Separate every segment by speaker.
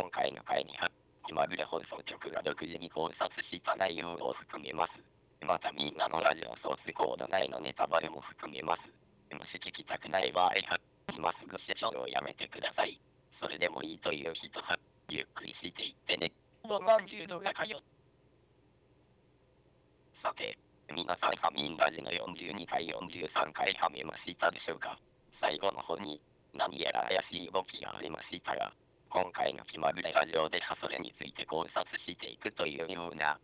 Speaker 1: 今回の回には、気まぐれ放送局が独自に考察した内容を含めます。またみんなのラジオソースコード内のネタバレも含めます。もし聞きたくない場合は、今すぐ視聴をやめてください。それでもいいという人は、ゆっくりしていってね。ボマン10度が通さて、皆さんハミンラジの42回43回はめましたでしょうか？最後の方に何やら怪しい動きがありましたが、今回の気まぐれラジオではそれについて考察していくというような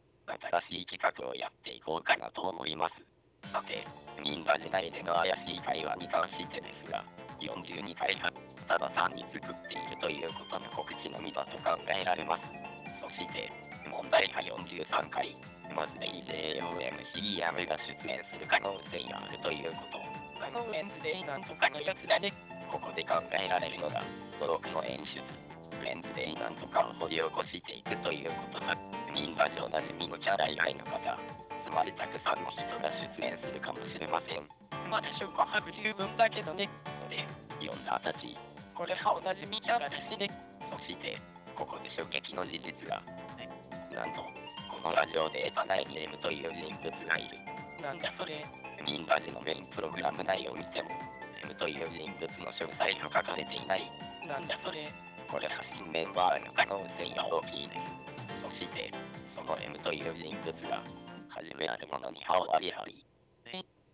Speaker 1: 新しい企画をやっていこうかなと思います。さて、ミンラジ内での怪しい会話に関してですが、42回はただ単に作っているということの告知のみだと考えられます。そして、問題は43回、まず DJOMCM が出演する可能性があるということ。あのレンズでなんとかのやつだね。ここで考えられるのが、ドロクの演出。レンズでなんとかを掘り起こしていくということが、ミンラジおなじみのキャラ以外の方、つまりたくさんの人が出演するかもしれません。まだ証拠は不十分だけどね。で、読んだたち、これはおなじみキャラだしね。そして、ここで衝撃の事実が。なんと、このラジオで得たナイネームという人物がいる。なんだそれ。ミンラジのメインプログラム内を見ても、M という人物の詳細が書かれていない。なんだそれ。これは新メンバーの可能性が大きいです。そして、その M という人物が、初めあるものに歯をありはり。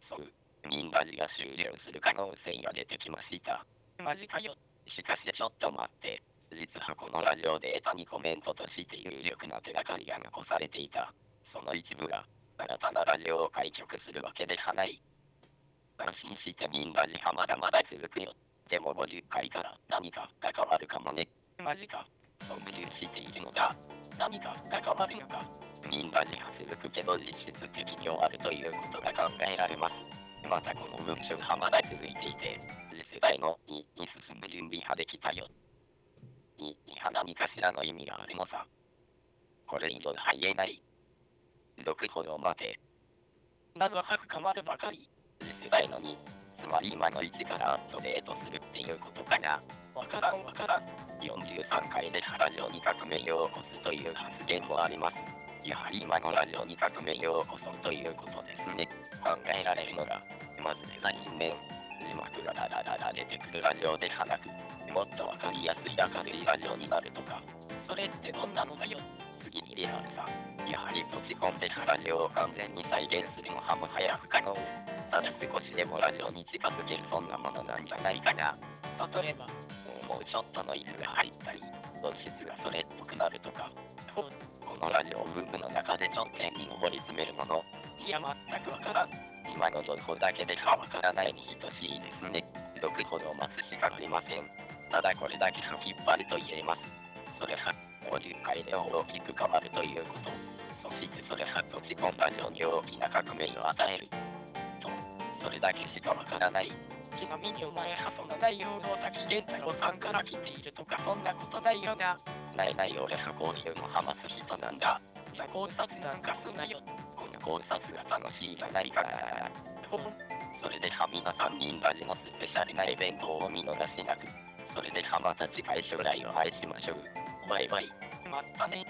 Speaker 1: そう、ミンラジが終了する可能性が出てきました。マジかよ。しかしちょっと待って。実はこのラジオデータにコメントとして有力な手がかりが残されていた。その一部が、新たなラジオを開局するわけではない。安心してミンラジはまだまだ続くよ。でも50回から何か関わるかもね。マジか。そう矛盾しているのだ。何か関わるのか。ミンラジは続くけど実質的に終わるということが考えられます。またこの文章がまだ続いていて、次世代の2に進む準備ができたよ。に何かしらの意味があるのさ。これ以上は言えない。続ほど待て。謎は深まるばかり。次世代の2、つまり今の1からアップデートするっていうことかな。わからんわからん。43回で原城に革命を起こすという発言もあります。やはり今のラジオに革命を起こそうということですね。考えられるのが、まずデザイン面、字幕がダラダラ出てくるラジオで話く。もっとわかりやすい明るいラジオになるとか、それってどんなのだよ。次にリアルさ。やはり落ち込んでラジオを完全に再現するのはもはや不可能。ただ少しでもラジオに近づけるそんなものなんじゃないかな。例えば、もうちょっとノイズが入ったり、音質がそれっぽくなるとか、このラジオブームの中で頂点に上り詰めるもの、いや全くわからん。今の情報だけではわからないに等しいですね。続ほど待つしかありません。ただこれだけの引っ張ると言えます。それは50回で大きく変わるということ。そしてそれは落ち込んだ状に大きな革命を与える。と、それだけしかわからない。ちなみにお前はその内容の滝源太郎さんから来ているとかそんなことないよな。ないない俺はこういうのハマつ人なんだ。じゃ考察なんかすなよ。この考察が楽しいじゃないかな。ほほそれでは皆さん人ラジのスペシャルなイベントをお見逃しなく。それではまた次回将来を愛しましょう。バイバイ。またね。